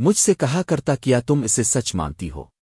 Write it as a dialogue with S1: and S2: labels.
S1: مجھ سے کہا کرتا کیا تم اسے سچ مانتی ہو۔